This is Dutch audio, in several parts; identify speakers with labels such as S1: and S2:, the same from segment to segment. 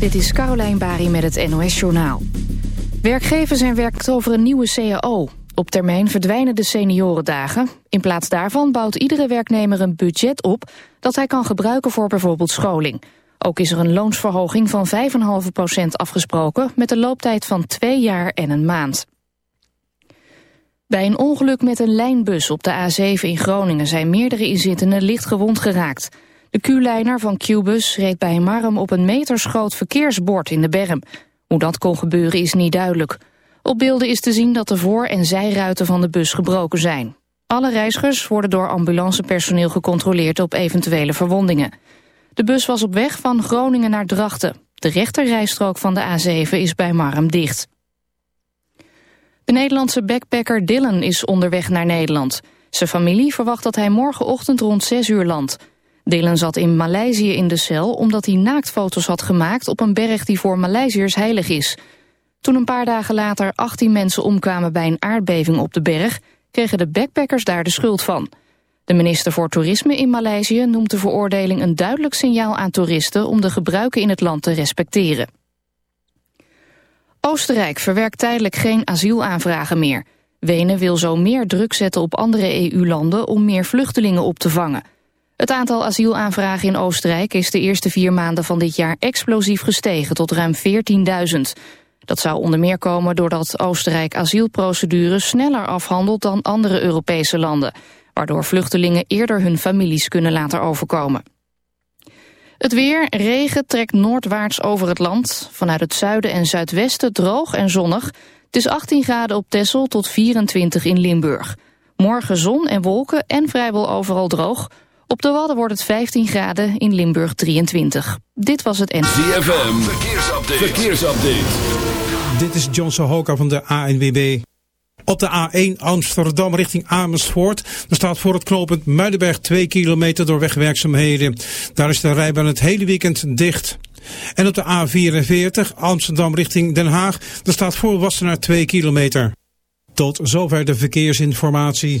S1: Dit is Caroline Bari met het NOS Journaal. Werkgevers en werkt over een nieuwe CAO. Op termijn verdwijnen de seniorendagen. In plaats daarvan bouwt iedere werknemer een budget op... dat hij kan gebruiken voor bijvoorbeeld scholing. Ook is er een loonsverhoging van 5,5% afgesproken... met een looptijd van twee jaar en een maand. Bij een ongeluk met een lijnbus op de A7 in Groningen... zijn meerdere inzittenden licht gewond geraakt... De Q-lijner van Qbus reed bij Marm op een metersgroot verkeersbord in de berm. Hoe dat kon gebeuren is niet duidelijk. Op beelden is te zien dat de voor- en zijruiten van de bus gebroken zijn. Alle reizigers worden door ambulancepersoneel gecontroleerd op eventuele verwondingen. De bus was op weg van Groningen naar Drachten. De rechterrijstrook van de A7 is bij Marm dicht. De Nederlandse backpacker Dylan is onderweg naar Nederland. Zijn familie verwacht dat hij morgenochtend rond 6 uur landt. Dylan zat in Maleisië in de cel omdat hij naaktfoto's had gemaakt op een berg die voor Maleisiërs heilig is. Toen een paar dagen later 18 mensen omkwamen bij een aardbeving op de berg, kregen de backpackers daar de schuld van. De minister voor Toerisme in Maleisië noemt de veroordeling een duidelijk signaal aan toeristen om de gebruiken in het land te respecteren. Oostenrijk verwerkt tijdelijk geen asielaanvragen meer. Wenen wil zo meer druk zetten op andere EU-landen om meer vluchtelingen op te vangen. Het aantal asielaanvragen in Oostenrijk is de eerste vier maanden van dit jaar explosief gestegen tot ruim 14.000. Dat zou onder meer komen doordat Oostenrijk asielprocedures sneller afhandelt dan andere Europese landen, waardoor vluchtelingen eerder hun families kunnen laten overkomen. Het weer, regen trekt noordwaarts over het land. Vanuit het zuiden en zuidwesten droog en zonnig. Het is 18 graden op Texel tot 24 in Limburg. Morgen zon en wolken en vrijwel overal droog. Op de Wadden wordt het 15 graden, in Limburg 23. Dit was het N.
S2: ZFM, verkeersupdate. verkeersupdate.
S3: Dit is John Sohoka van de ANWB. Op de A1 Amsterdam richting Amersfoort. Er staat voor het knooppunt Muidenberg 2 kilometer door wegwerkzaamheden. Daar is de rijbaan het hele weekend dicht. En op de A44 Amsterdam richting Den Haag. Er staat voor Wassenaar 2 kilometer. Tot zover de verkeersinformatie.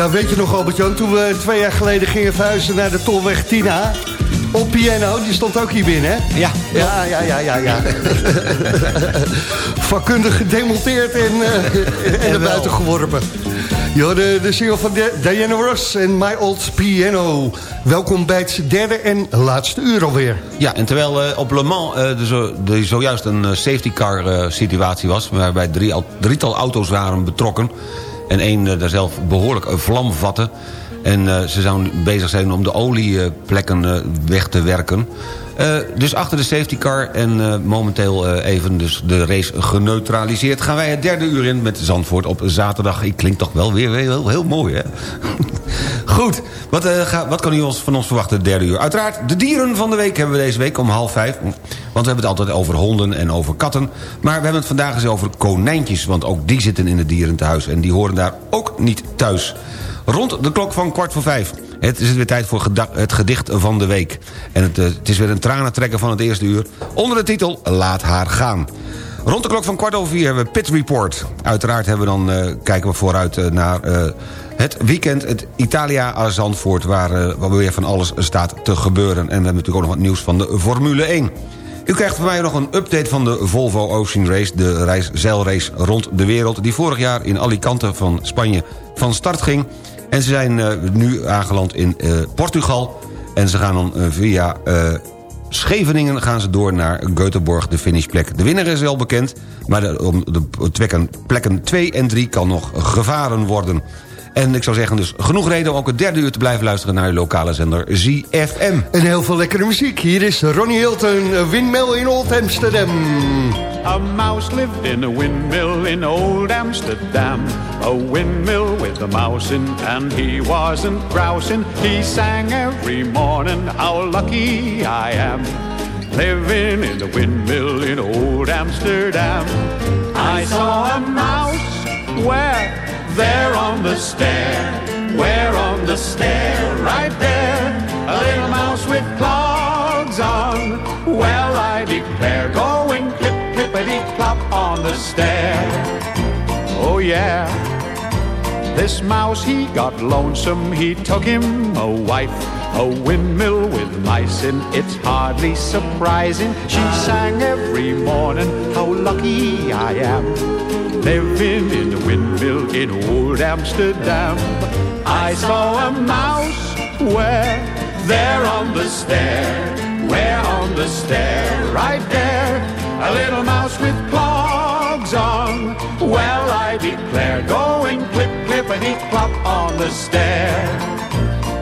S4: Ja, weet je nog Albert-Jan, toen we twee jaar geleden gingen verhuizen naar de Tolweg Tina... Op piano, die stond ook hier binnen, hè?
S5: Ja.
S4: Ja, ja, ja, ja, ja. Vakkundig gedemonteerd en, uh, en naar buiten geworpen. Jo, de, de single van Diana Ross en My Old Piano. Welkom bij het derde en laatste uur alweer.
S5: Ja, en terwijl uh, op Le Mans uh, er, zo, er zojuist een safety car situatie was... waarbij drie, drietal auto's waren betrokken... en één daar zelf behoorlijk vlam vatte... En uh, ze zouden bezig zijn om de olieplekken uh, weg te werken. Uh, dus achter de safety car en momenteel even dus de race geneutraliseerd... gaan wij het derde uur in met Zandvoort op zaterdag. Ik klinkt toch wel weer heel, heel mooi, hè? Goed, wat, ga, wat kan u ons, van ons verwachten het derde uur? Uiteraard, de dieren van de week hebben we deze week om half vijf. Want we hebben het altijd over honden en over katten. Maar we hebben het vandaag eens over konijntjes... want ook die zitten in het dierenthuis en die horen daar ook niet thuis... Rond de klok van kwart voor vijf. Het is weer tijd voor het gedicht van de week. En het, het is weer een tranentrekker van het eerste uur. Onder de titel Laat haar gaan. Rond de klok van kwart over vier hebben we Pit Report. Uiteraard hebben we dan, uh, kijken we vooruit uh, naar het weekend... het Italia Zandvoort, waar, waar weer van alles staat te gebeuren. En we hebben natuurlijk ook nog wat nieuws van de Formule 1. U krijgt van mij nog een update van de Volvo Ocean Race... de reis, zeilrace rond de wereld... die vorig jaar in Alicante van Spanje van start ging... En ze zijn uh, nu aangeland in uh, Portugal. En ze gaan dan uh, via Scheveningen gaan ze door naar Göteborg, de finishplek. De winnaar is wel bekend, maar de, om de plekken 2 en 3 kan nog gevaren worden. En ik zou zeggen dus genoeg reden om ook het derde uur te blijven luisteren... naar uw lokale zender ZFM.
S4: En heel veel lekkere muziek. Hier is Ronnie Hilton, Windmill in Old Amsterdam.
S6: A mouse lived in a windmill in Old Amsterdam. A windmill with a mouse in and he wasn't grousing. He sang every morning how lucky I am. Living in the windmill in Old Amsterdam. I saw a mouse where there on the stair, where on the stair, right there, a little mouse with clogs on. Well, I declare, going clip, clippity clop on the stair. Oh, yeah. This mouse, he got lonesome, he took him a wife. A windmill with mice in, it's hardly surprising. She sang every morning, how lucky I am living in the windmill in old Amsterdam. I saw a mouse where, there on the stair, where on the stair, right there, a little mouse with clogs on. Well, I declare, going clip, clippity clop on the stair.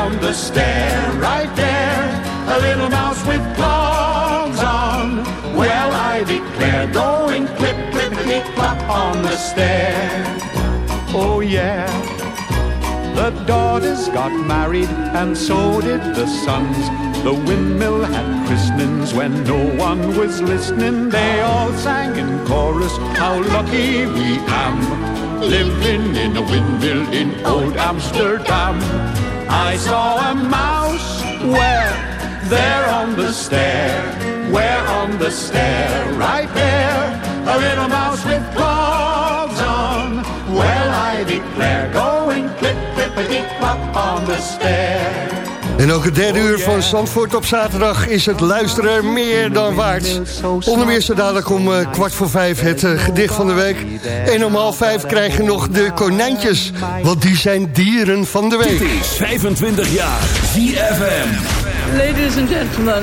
S6: on the stair, right there, a little mouse with claws on. Well, I declare, going clip up on the stair. Oh yeah. The daughters got married and so did the sons. The windmill had christenings when no one was listening. They all sang in chorus how lucky we am. Living in a windmill in old Amsterdam. I saw a mouse where? There on the stair. Where on the stair? Right there a little mouse with claws on. Well, I declare, going clip, clippity clop on the stair.
S4: En ook het derde uur van Zandvoort op zaterdag is het luisteren meer dan waard. Onder meer zo dadelijk om uh, kwart voor vijf het uh, gedicht van de week. En om half vijf krijgen nog de konijntjes, want die zijn dieren van de week.
S2: Dit is 25 jaar ZFM.
S7: Ladies and gentlemen,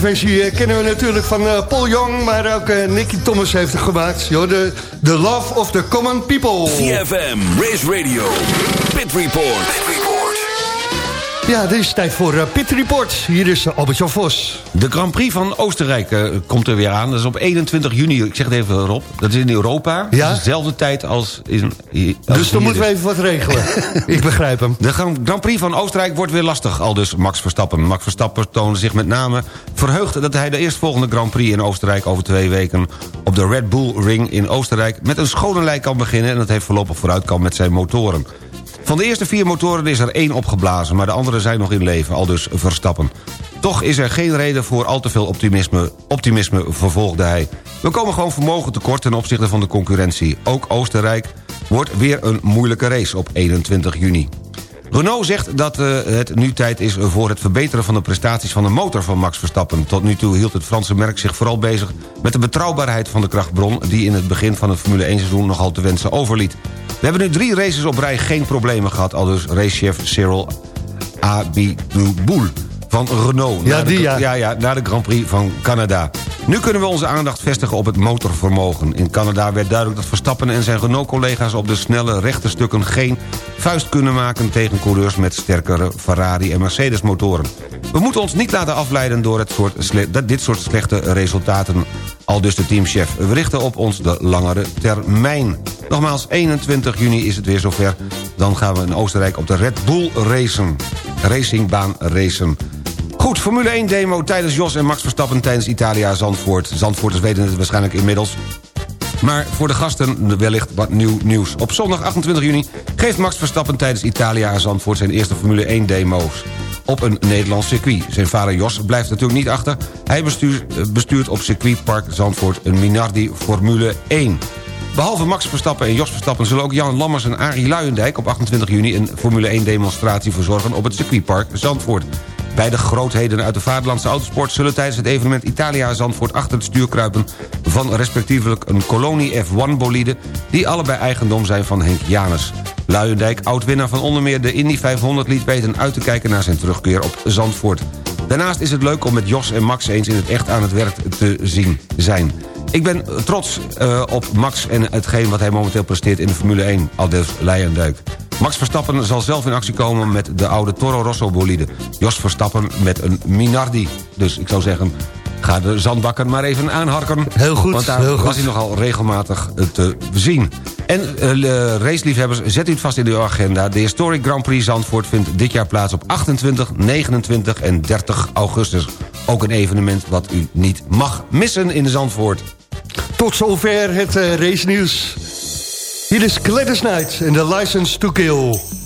S4: Deze versie eh, kennen we natuurlijk van eh, Paul Young, maar ook eh, Nicky Thomas heeft het gemaakt. Joh, de, the Love of the Common People.
S2: CFM, Race Radio, Pit Report.
S4: Ja, dit is tijd voor eh, Pit Report. Hier is eh, Albert-Jan Vos.
S5: De Grand Prix van Oostenrijk eh, komt er weer aan. Dat is op 21 juni, ik zeg het even Rob. Dat is in Europa.
S4: Ja?
S5: Dat is dezelfde tijd als in... als
S4: Dus dan moeten we even wat regelen. Ik begrijp hem.
S5: De Grand Prix van Oostenrijk wordt weer lastig, al dus Max Verstappen. Max Verstappen toonde zich met name verheugd... dat hij de eerstvolgende Grand Prix in Oostenrijk over twee weken... op de Red Bull Ring in Oostenrijk met een schone lei kan beginnen... en dat heeft voorlopig vooruit kan met zijn motoren. Van de eerste vier motoren is er één opgeblazen... maar de andere zijn nog in leven, al dus Verstappen. Toch is er geen reden voor al te veel optimisme, optimisme vervolgde hij. We komen gewoon vermogen tekort ten opzichte van de concurrentie. Ook Oostenrijk wordt weer een moeilijke race op 21 juni. Renault zegt dat eh, het nu tijd is voor het verbeteren van de prestaties van de motor van Max Verstappen. Tot nu toe hield het Franse merk zich vooral bezig met de betrouwbaarheid van de krachtbron... die in het begin van het Formule 1 seizoen nogal te wensen overliet. We hebben nu drie races op rij geen problemen gehad... al dus racechef Cyril Abiteboul van Renault.
S4: Ja, die, ja.
S5: ja, ja, naar de Grand Prix van Canada. Nu kunnen we onze aandacht vestigen op het motorvermogen. In Canada werd duidelijk dat Verstappen en zijn Renault-collega's... op de snelle rechte stukken geen vuist kunnen maken... tegen coureurs met sterkere Ferrari- en Mercedes-motoren. We moeten ons niet laten afleiden door het soort dit soort slechte resultaten. Al dus de teamchef. We richten op ons de langere termijn. Nogmaals, 21 juni is het weer zover. Dan gaan we in Oostenrijk op de Red Bull racen. Racingbaan racen. Goed, Formule 1 demo tijdens Jos en Max Verstappen tijdens Italia Zandvoort. Zandvoorters weten het waarschijnlijk inmiddels. Maar voor de gasten wellicht wat nieuw nieuws. Op zondag 28 juni geeft Max Verstappen tijdens Italia Zandvoort... zijn eerste Formule 1 demo's op een Nederlands circuit. Zijn vader Jos blijft natuurlijk niet achter. Hij bestuurt, bestuurt op circuitpark Zandvoort een Minardi Formule 1. Behalve Max Verstappen en Jos Verstappen... zullen ook Jan Lammers en Arie Luijendijk op 28 juni... een Formule 1 demonstratie verzorgen op het circuitpark Zandvoort. Beide grootheden uit de vaderlandse autosport... zullen tijdens het evenement Italia Zandvoort achter het stuur kruipen... van respectievelijk een Kolonie F1-bolide... die allebei eigendom zijn van Henk Janus. Luijendijk, oud-winnaar van onder meer de Indy 500... liet weten uit te kijken naar zijn terugkeer op Zandvoort. Daarnaast is het leuk om met Jos en Max eens in het echt aan het werk te zien zijn. Ik ben trots eh, op Max en hetgeen wat hij momenteel presteert in de Formule 1, aldus Leijendijk. Max Verstappen zal zelf in actie komen met de oude Toro Rosso bolide. Jos Verstappen met een Minardi. Dus ik zou zeggen, ga de zandbakker maar even aanharken.
S4: Heel goed,
S5: Want daar
S4: heel goed.
S5: was hij nogal regelmatig eh, te zien. En eh, raceliefhebbers, zet u het vast in uw agenda. De Historic Grand Prix Zandvoort vindt dit jaar plaats op 28, 29 en 30 augustus. Ook een evenement wat u niet mag missen in Zandvoort.
S4: Tot zover het eh, race nieuws. Hier is Gladys Knight en de License to Kill.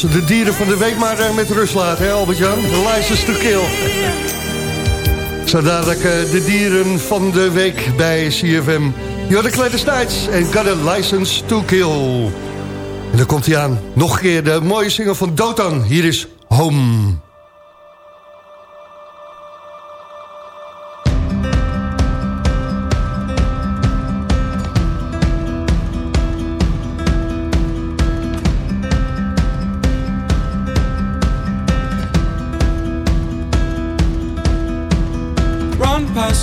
S4: de dieren van de week maar eh, met rust laten, hè Albert-Jan? License to kill. Zo dadelijk eh, de dieren van de week bij CFM. the Kleine Nights en Got a License to Kill. En dan komt hij aan. Nog een keer de mooie single van Dotan. Hier is Home.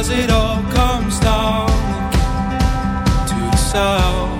S8: as it all comes down to the.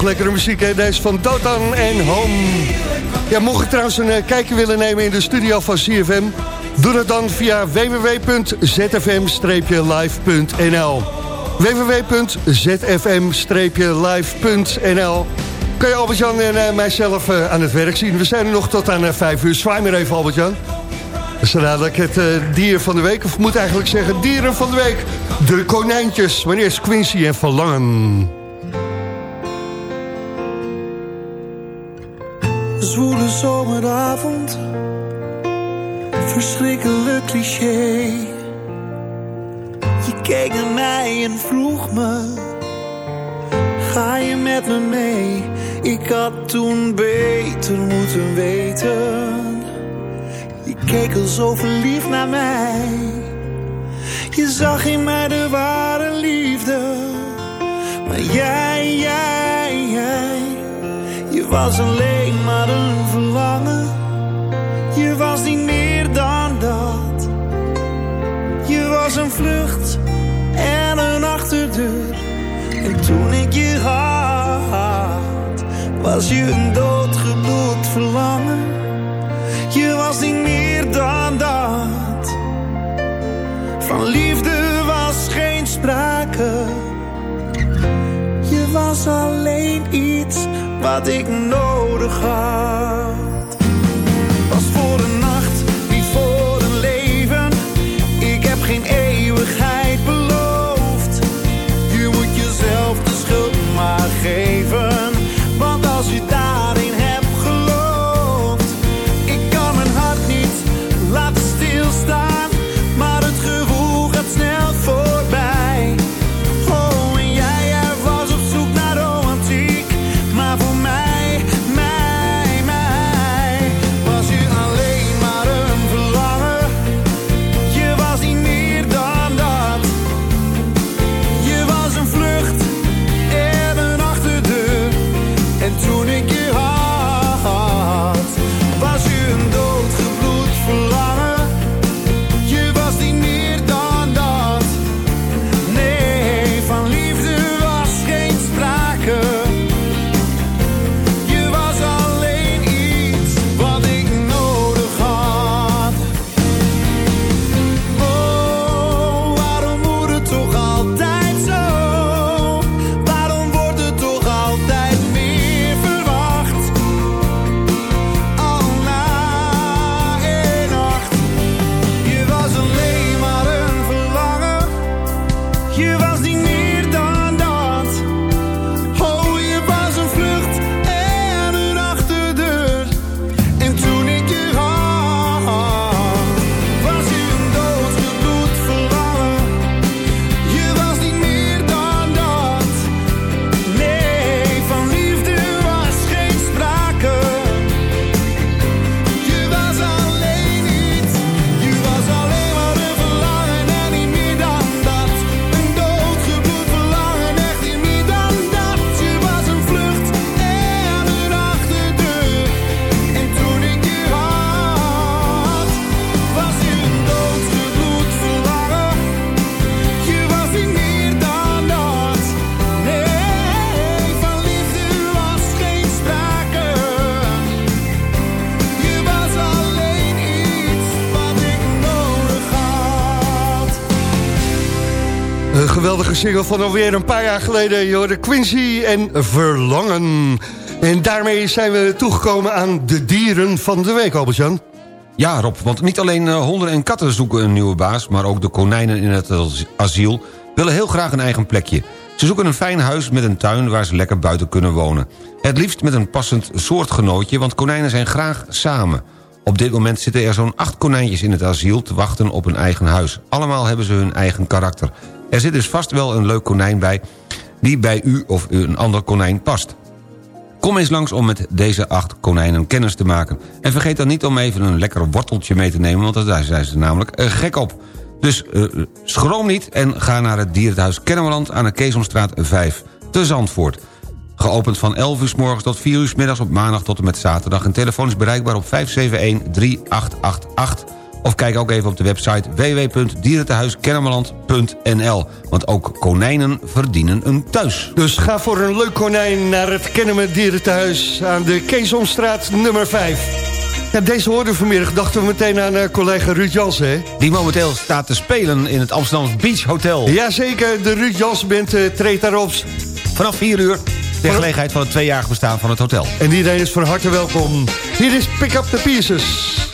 S4: toch lekkere muziek, hè? Deze van Dotan en Home. Ja, mocht je trouwens een eh, kijkje willen nemen in de studio van CFM... doe dat dan via www.zfm-live.nl www.zfm-live.nl Kun je Albert-Jan en eh, mijzelf eh, aan het werk zien. We zijn er nog tot aan 5 uur. Zwaai maar even, Albert-Jan. Dat is dadelijk het dier van de week. Of ik moet eigenlijk zeggen dieren van de week. De konijntjes. Wanneer is Quincy en Verlangen?
S9: Zwoele zomeravond, verschrikkelijk cliché. Je keek naar mij en vroeg me, ga je met me mee? Ik had toen beter moeten weten. Je keek al zo verliefd naar mij. Je zag in mij de ware liefde. Maar jij, jij, was alleen maar een verlangen. Je was niet meer dan dat. Je was een vlucht en een achterdeur. En toen ik je had, was je een doodgebloed verlangen. Je was niet meer dan dat. Van liefde was geen sprake. Je was alleen wat ik nodig had. Een
S4: geweldige single van alweer een paar jaar geleden. Je hoorde Quincy en Verlangen. En daarmee zijn we toegekomen aan de dieren van de week, Albert-Jan.
S5: Ja, Rob, want niet alleen eh, honden en katten zoeken een nieuwe baas... maar ook de konijnen in het as- asiel willen heel graag een eigen plekje. Ze zoeken een fijn huis met een tuin waar ze lekker buiten kunnen wonen. Het liefst met een passend soortgenootje, want konijnen zijn graag samen. Op dit moment zitten er zo'n acht konijntjes in het asiel te wachten op een eigen huis. Allemaal hebben ze hun eigen karakter. Er zit dus vast wel een leuk konijn bij die bij u of een ander konijn past. Kom eens langs om met deze acht konijnen kennis te maken. En vergeet dan niet om even een lekker worteltje mee te nemen... want daar zijn ze namelijk eh, gek op. Dus eh, schroom niet en ga naar het dierenthuis Kennemerland... aan de Keesomstraat 5, te Zandvoort. Geopend van 11 uur s morgens tot 4 uur s middags op maandag tot en met zaterdag. En telefoon is bereikbaar op 571-3888. Of kijk ook even op de website www.dierentehuiskennemerland.nl. Want ook konijnen verdienen een thuis.
S4: Dus ga voor een leuk konijn naar het Kennemer Dierentehuis... aan de Keesomstraat nummer 5. Ja, deze hoorden we vanmiddag dachten we meteen aan eh, collega Ruud Jansen, hè?
S5: Die momenteel staat te spelen in het Amsterdam Beach Hotel.
S4: Jazeker, de Ruud Jansen Band eh, treedt daarop.
S5: Vanaf 4 uur, ter gelegenheid van het tweejarig bestaan van het hotel.
S4: En iedereen is van harte welkom. Hier is Pick Up The Pieces.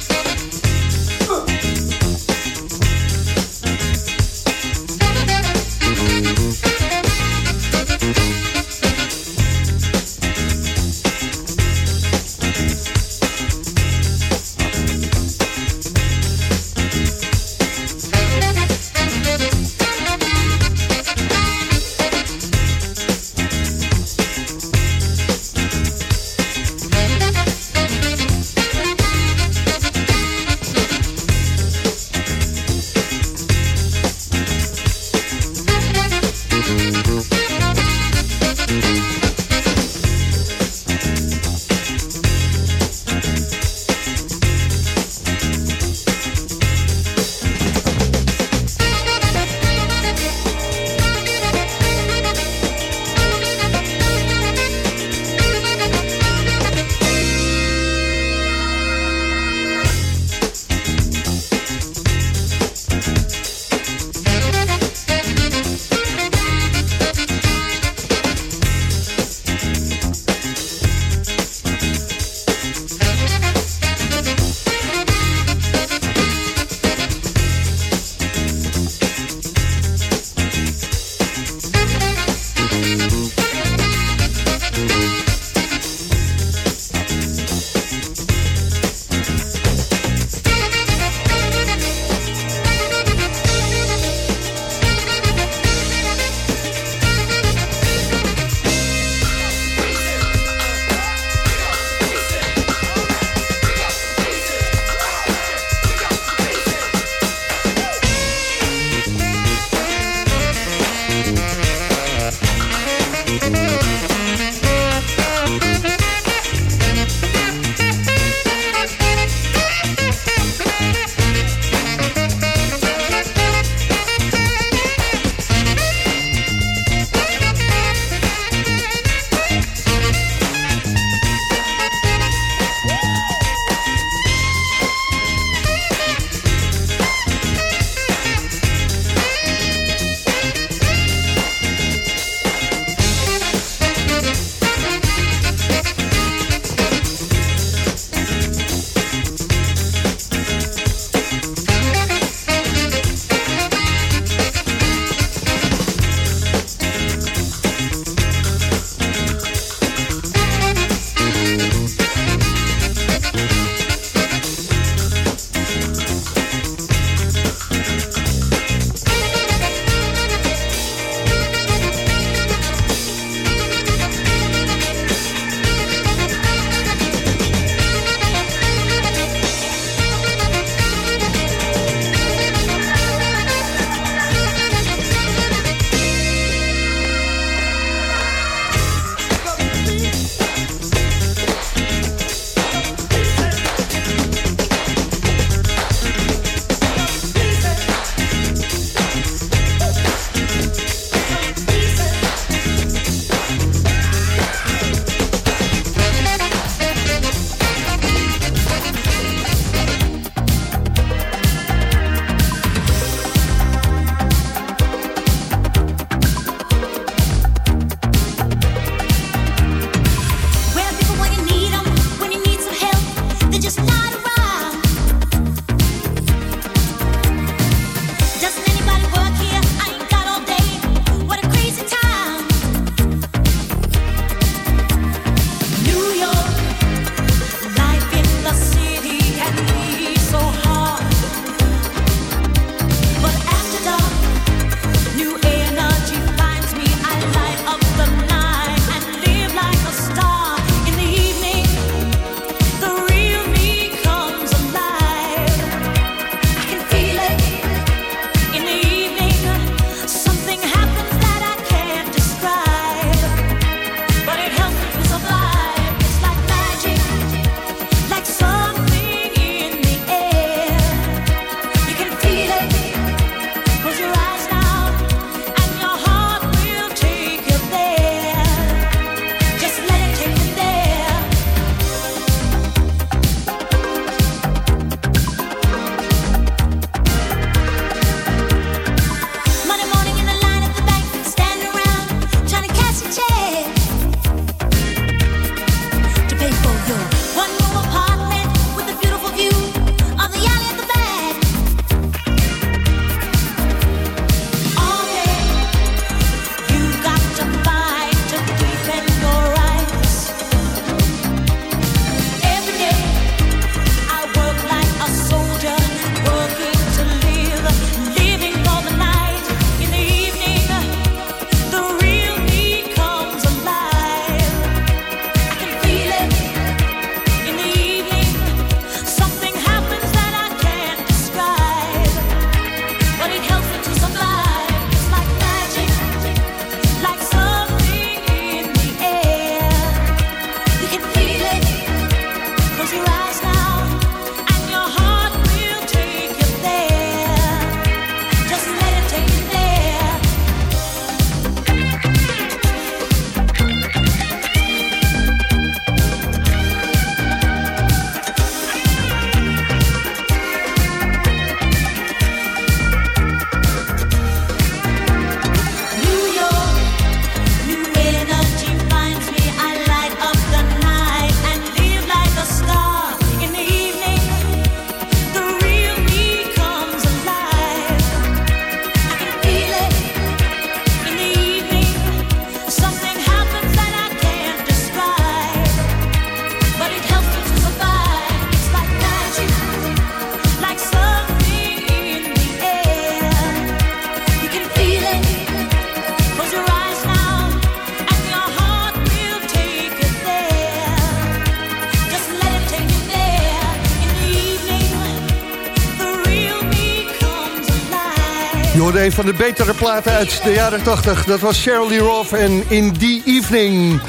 S4: Van de betere platen uit de jaren 80. Dat was Cheryl Lee Roth en In The Evening.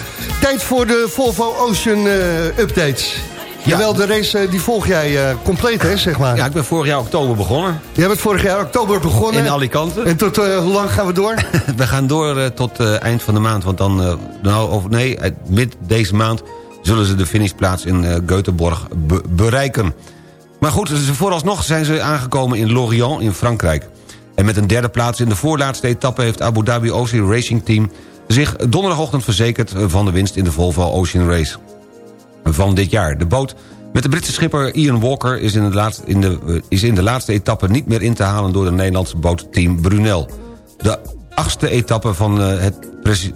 S4: Tijd voor de Volvo Ocean eh, updates. Jawel, de race eh, die volg jij eh, compleet, hè, zeg maar.
S5: Ja, ik ben vorig jaar oktober begonnen.
S4: Jij bent vorig jaar oktober begonnen.
S5: In Alicante.
S4: En tot hoe lang gaan we door?
S5: We gaan door tot eind van de maand. Want dan, nou, of nee, mid deze maand zullen ze de finishplaats in Göteborg be- bereiken. Maar goed, vooralsnog zijn ze aangekomen in Lorient in Frankrijk. En met een derde plaats in de voorlaatste etappe... heeft Abu Dhabi Ocean Racing Team zich donderdagochtend verzekerd... van de winst in de Volvo Ocean Race van dit jaar. De boot met de Britse schipper Ian Walker is in, de laatste, in de, eh, is in de laatste etappe niet meer in te halen... door de Nederlandse bootteam Brunel. De achtste etappe van, eh, het,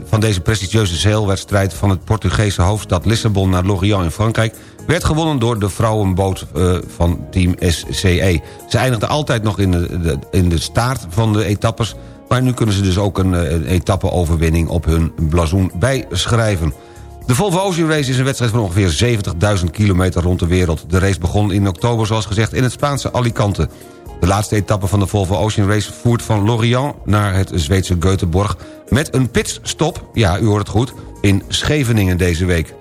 S5: van deze prestigieuze zeilwedstrijd... van het Portugese hoofdstad Lissabon naar Lorient in Frankrijk... werd gewonnen door de vrouwenboot eh, van team SCE. Ze eindigden altijd nog in de, in de staart van de etappes... maar nu kunnen ze dus ook een, eh, een etappe-overwinning op hun blazoen bijschrijven. De Volvo Ocean Race is een wedstrijd van ongeveer 70.000 kilometer rond de wereld. De race begon in oktober, zoals gezegd, in het Spaanse Alicante. De laatste etappe van de Volvo Ocean Race voert van Lorient naar het Zweedse Göteborg... met een pitstop, ja, u hoort het goed, in Scheveningen deze week.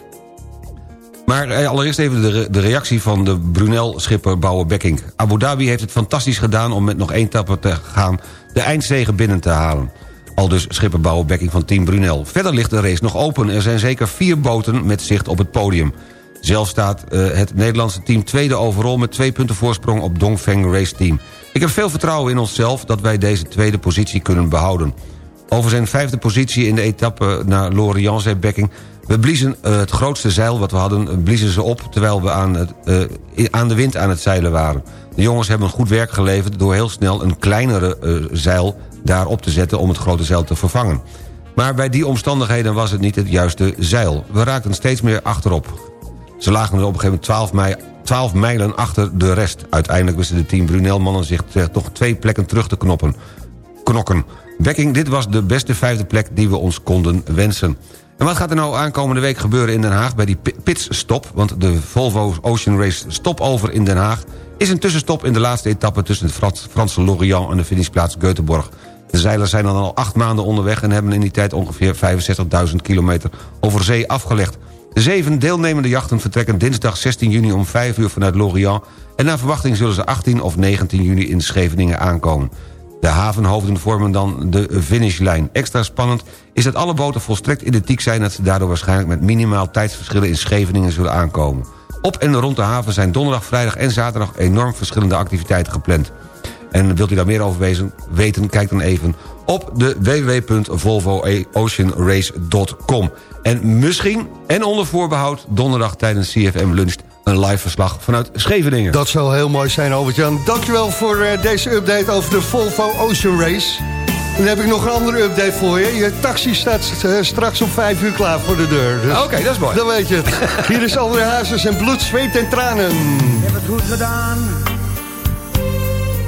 S5: Maar eh, allereerst even de, re- de reactie van de Brunel-schipper Bouwe Bekking. Abu Dhabi heeft het fantastisch gedaan om met nog één etappe te gaan... de eindzege binnen te halen. Al dus schipper Bouwe Bekking van Team Brunel. Verder ligt de race nog open. Er zijn zeker vier boten met zicht op het podium. Zelf staat eh, het Nederlandse team tweede overal... met twee punten voorsprong op Dongfeng Race Team. Ik heb veel vertrouwen in onszelf dat wij deze tweede positie kunnen behouden. Over zijn vijfde positie in de etappe naar Lorient zei Bekking... we bliezen eh, het grootste zeil wat we hadden, eh, bliezen ze op... terwijl we aan, het, i- aan de wind aan het zeilen waren. De jongens hebben goed werk geleverd... door heel snel een kleinere eh, zeil daarop te zetten... om het grote zeil te vervangen. Maar bij die omstandigheden was het niet het juiste zeil. We raakten steeds meer achterop. Ze lagen er op een gegeven moment 12, mei, 12 mijlen achter de rest. Uiteindelijk wisten de team Brunel-mannen zich eh, toch twee plekken terug te knoppen. knokken. Bekking, dit was de beste vijfde plek die we ons konden wensen. En wat gaat er nou aankomende week gebeuren in Den Haag bij die pi- pitstop? Want de Volvo Ocean Race stopover in Den Haag... is een tussenstop in de laatste etappe tussen het Frans- Franse Lorient en de finishplaats Göteborg. De zeilers zijn dan al acht maanden onderweg... en hebben in die tijd ongeveer 65.000 kilometer over zee afgelegd. De zeven deelnemende jachten vertrekken dinsdag 16 juni om 5 uur vanuit Lorient... en naar verwachting zullen ze 18 of 19 juni in Scheveningen aankomen. De havenhoofden vormen dan de finishlijn. Extra spannend is dat alle boten volstrekt identiek zijn... dat ze daardoor waarschijnlijk met minimaal tijdsverschillen in Scheveningen zullen aankomen. Op en rond de haven zijn donderdag, vrijdag en zaterdag... enorm verschillende activiteiten gepland. En wilt u daar meer over wezen- weten, kijk dan even op de www.volvooceanrace.com. En misschien, en onder voorbehoud, donderdag tijdens CFM Lunch... een live verslag vanuit Scheveningen.
S4: Dat zou heel mooi zijn, Albert-Jan. Dankjewel voor eh, deze update over de Volvo Ocean Race. En dan heb ik nog een andere update voor je. Je taxi staat eh, straks om 5 uur klaar voor de deur. Dus
S5: Oké, dat is mooi.
S4: Dan weet je het. Hier is André Hazes en bloed, zweet en tranen.
S9: Ik heb het goed gedaan,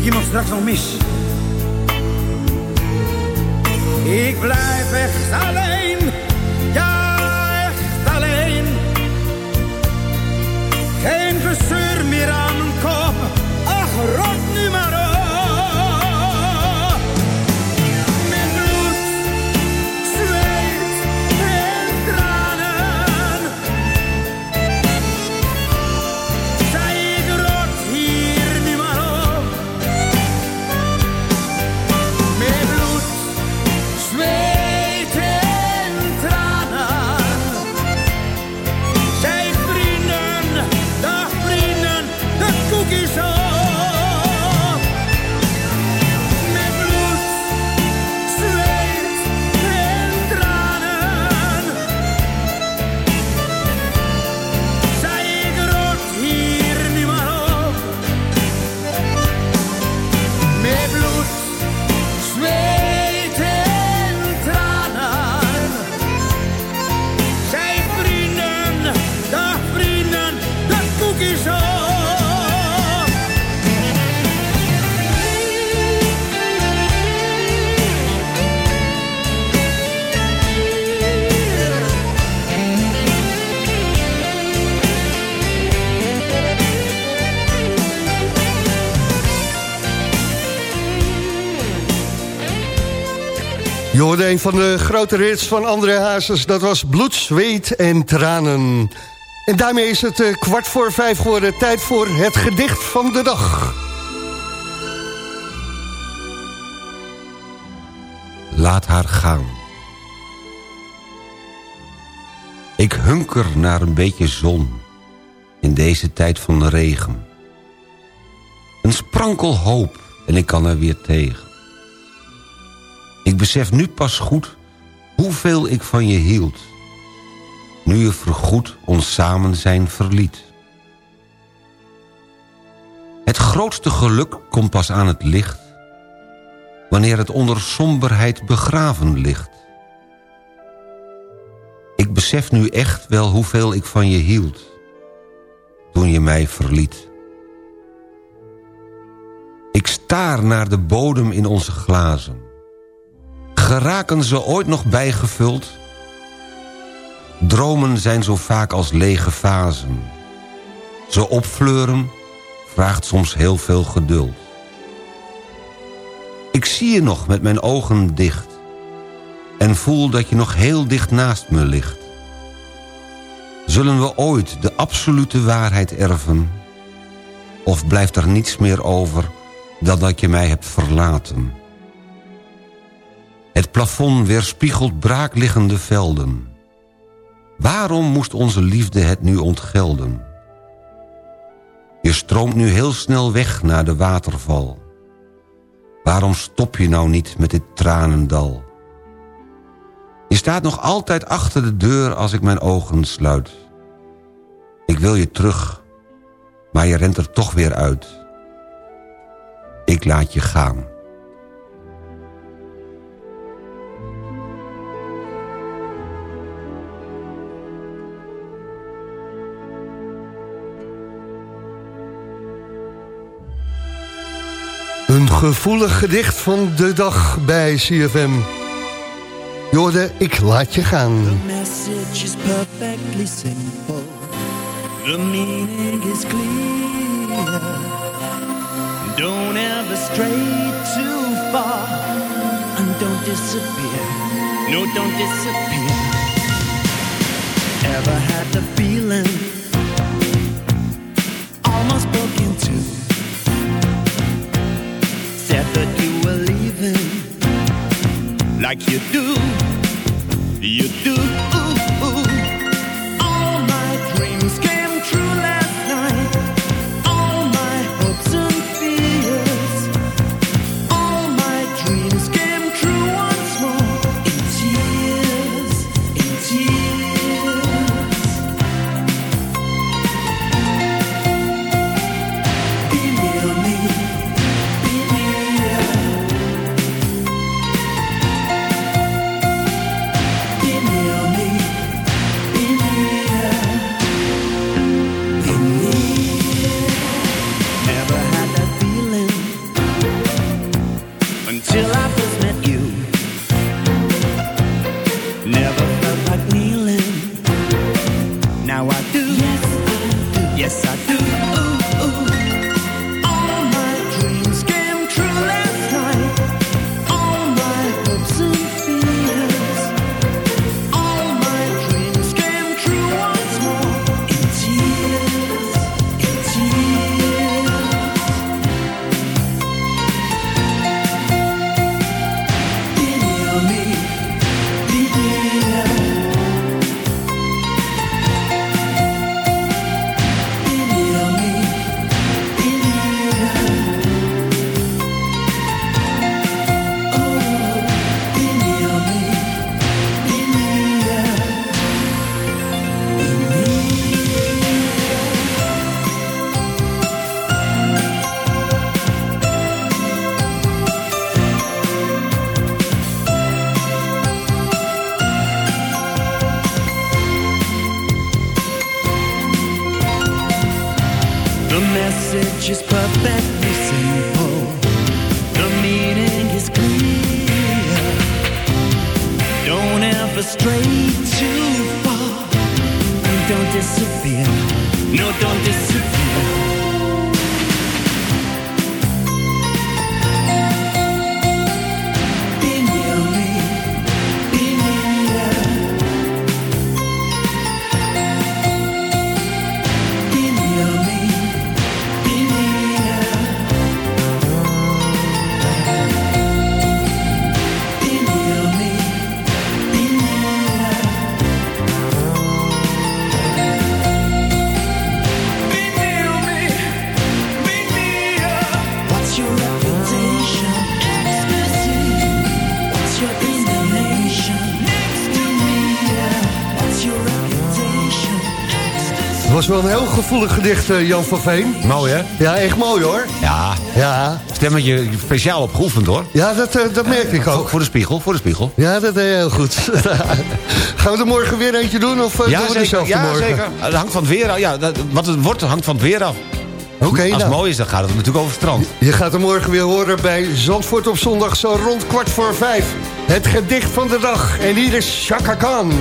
S9: Dat ik iemand straks
S4: Je hoorde een van de grote rits van André Hazes. Dat was bloed, zweet en tranen. En daarmee is het eh, kwart voor vijf geworden. Tijd voor het gedicht van de dag.
S5: Laat haar gaan. Ik hunker naar een beetje zon in deze tijd van de regen. Een sprankel hoop en ik kan er weer tegen. Ik besef nu pas goed hoeveel ik van je hield. Nu je vergoed ons samen zijn verliet. Het grootste geluk komt pas aan het licht... wanneer het onder somberheid begraven ligt. Ik besef nu echt wel hoeveel ik van je hield... toen je mij verliet. Ik staar naar de bodem in onze glazen. Geraken ze ooit nog bijgevuld? Dromen zijn zo vaak als lege vazen. Ze opfleuren vraagt soms heel veel geduld. Ik zie je nog met mijn ogen dicht... en voel dat je nog heel dicht naast me ligt. Zullen we ooit de absolute waarheid erven? Of blijft er niets meer over dan dat je mij hebt verlaten? Het plafond weerspiegelt braakliggende velden. Waarom moest onze liefde het nu ontgelden? Je stroomt nu heel snel weg naar de waterval. Waarom stop je nou niet met dit tranendal? Je staat nog altijd achter de deur als ik mijn ogen sluit. Ik wil je terug, maar je rent er toch weer uit. Ik laat je gaan.
S4: Gevoelig gedicht van de dag bij CFM. Jorde, ik laat je gaan.
S10: message is perfectly simple. The meaning is clear. Don't ever stray too far. And don't disappear. No, don't disappear. Ever had the feeling almost broke into. That you were leaving like you do. You do. All
S11: till I
S4: wel een heel gevoelig gedicht, eh, Jan van Veen.
S5: Mooi, hè?
S4: Ja, echt mooi hoor.
S5: Ja.
S4: Ja.
S5: Stemmetje speciaal op geoefend, hoor.
S4: Ja, dat, eh, dat merk ik ook.
S5: Voor, de spiegel, voor de spiegel.
S4: Ja, dat deed je heel goed. Gaan we er morgen weer eentje doen of eh, doen we
S5: zeker. Ja,
S4: morgen?
S5: zeker. Het hangt van het weer af. Ja, dat, wat het wordt hangt van het weer af.
S4: Oké,
S5: Als het
S4: nou.
S5: mooi is, dan gaat het natuurlijk over het strand.
S4: Je gaat er morgen weer horen bij Zandvoort op zondag zo rond kwart voor vijf. Het gedicht van de dag. En hier is Chaka Khan.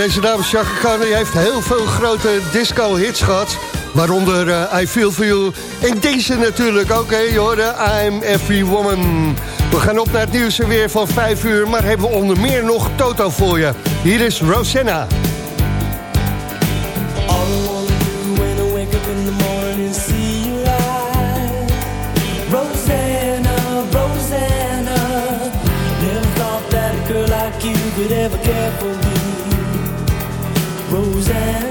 S4: Deze dame Chaka Khan heeft heel veel grote disco-hits gehad. Waaronder eh, I Feel For You. En deze natuurlijk ook, hè. Je hoorde I'm Every Woman. We gaan op naar het nieuws weer van 5 uur. Maar hebben we onder meer nog Toto voor je. Hier is Rosanna.
S10: Could ever care for me. Rosanna.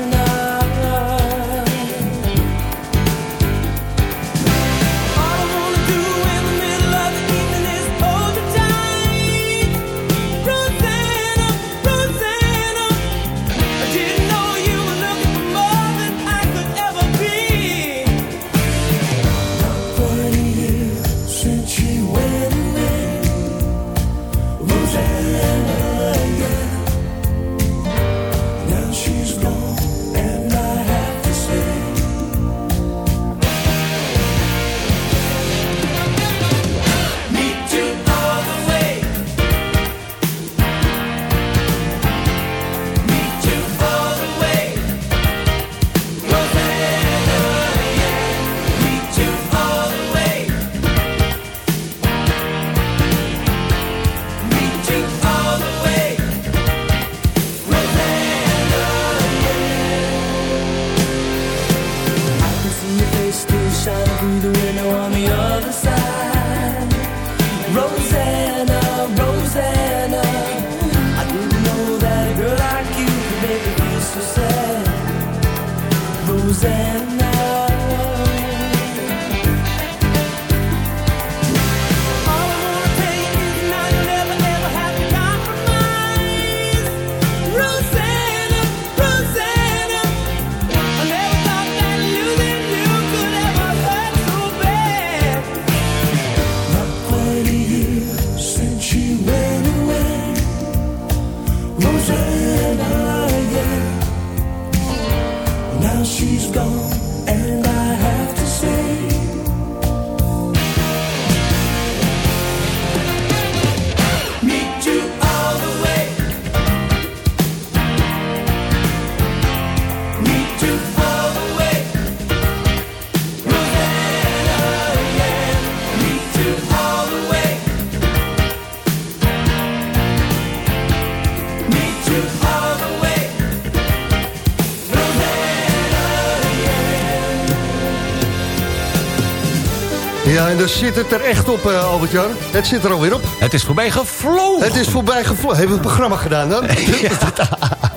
S4: En daar zit het er echt op, eh, Albert-Jan. Het zit er alweer op.
S5: Het is voorbij gevlogen.
S4: Het is voorbij gevlogen. Hebben we een programma gedaan dan?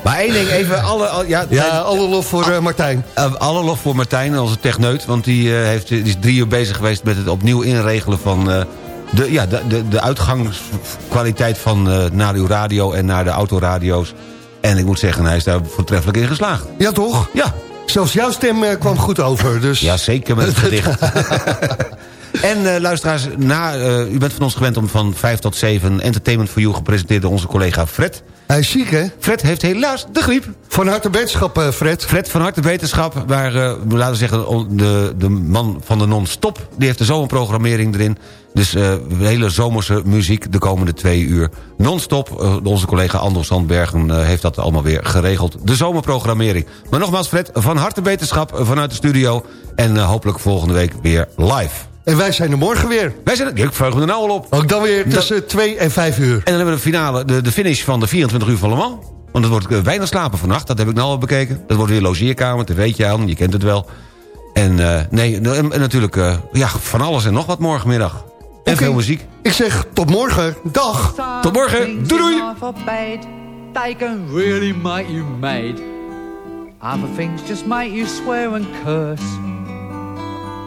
S5: Maar één ding, even alle... al- Ja,
S4: Ja, alle lof voor eh, Martijn.
S5: Eh, alle lof voor Martijn, onze techneut. Want die, eh, heeft, die is drie uur bezig geweest met het opnieuw inregelen van... eh, de, ja, de, de, de uitgangskwaliteit van eh, naar uw radio en naar de autoradio's. En ik moet zeggen, hij is daar voortreffelijk in geslaagd.
S4: Ja, toch?
S5: Ja.
S4: Zelfs jouw stem eh, kwam goed over. Dus...
S5: Ja, zeker met het gedicht. en eh, luisteraars, na, eh, u bent van ons gewend om van 5 tot 7... Entertainment for You gepresenteerd door onze collega Fred.
S4: Hij is ziek, hè?
S5: Fred heeft helaas de griep.
S4: Van harte wetenschap, eh, Fred.
S5: Fred van harte wetenschap, maar eh, laten we zeggen... de, de man van de non-stop, die heeft de zomerprogrammering erin. Dus hele zomerse muziek de komende twee uur. Non-stop, onze collega Anders Sandbergen heeft dat allemaal weer geregeld. De zomerprogrammering. Maar nogmaals Fred, van harte wetenschap vanuit de studio. En hopelijk volgende week weer live.
S4: En wij zijn er morgen weer.
S5: Wij zijn er, ik verheug me er nou al op.
S4: Ook dan weer tussen 2 en 5 uur.
S5: En dan hebben we de finale, de, de finish van de 24 uur van Le Mans. Want het wordt eh, weinig slapen vannacht, dat heb ik nou al bekeken. Dat wordt weer logeerkamer, dat weet je aan, je kent het wel. En eh, nee, en, en natuurlijk eh, ja, van alles en nog wat morgenmiddag. En veel muziek.
S4: Ik zeg tot morgen. Dag.
S5: Tot morgen. Doei doei.
S6: They can really make you mad. Other things just make you swear and curse.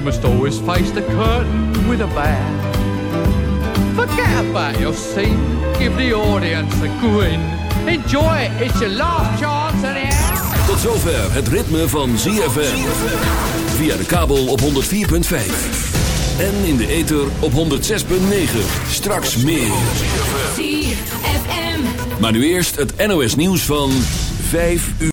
S6: You must always face the curtain with a bow. Forget about your scene, give the audience a grin. Enjoy it, it's your last chance anyhow.
S2: Tot zover het ritme van ZFM. Via de kabel op 104.5. En in de ether op 106.9. Straks meer.
S10: ZFM.
S2: Maar nu eerst het NOS nieuws van 5 uur.